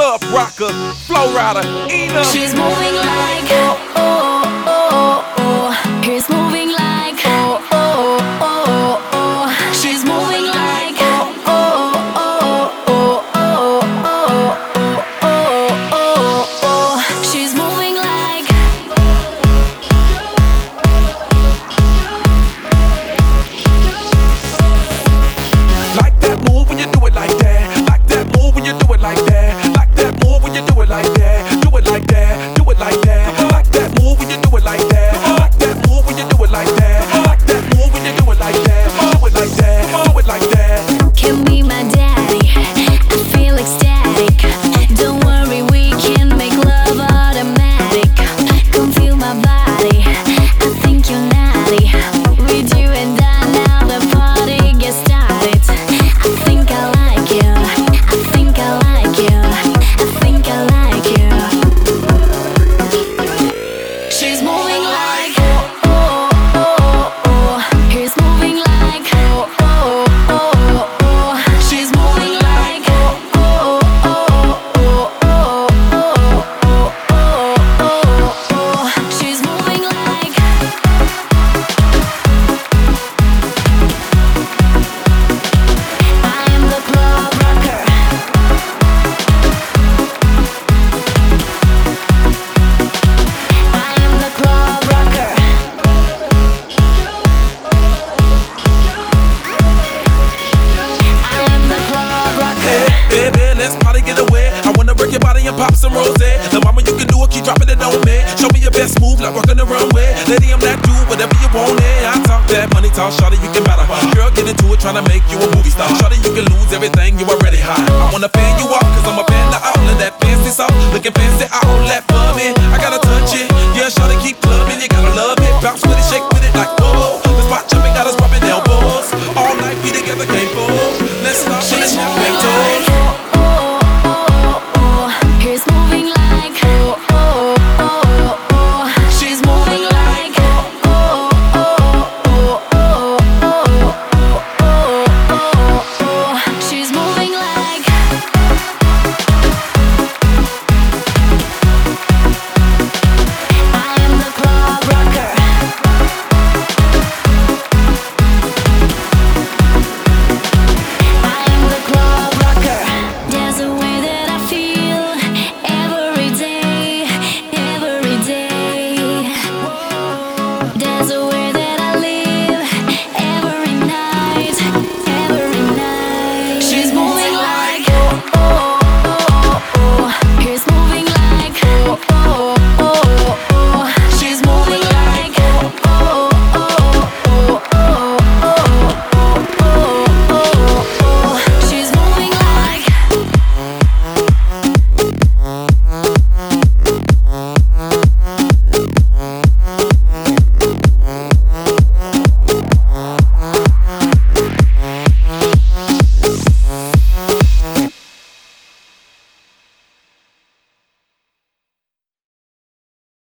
club rocker, Flo Rida, Inna. She's moving like oh. oh. and rose. Eh? The mama, you can do it, keep dropping it on me. Show me your best move, like walking the runway. Lady, I'm that dude, whatever you want, it. I talk that money talk, shawty, you can better. Girl, get into it, tryna make you a movie star. Shawty, you can lose everything, you already high. I wanna fan you up, cause I'm a fan of all of that fancy stuff. Looking fancy, I all that for me. I got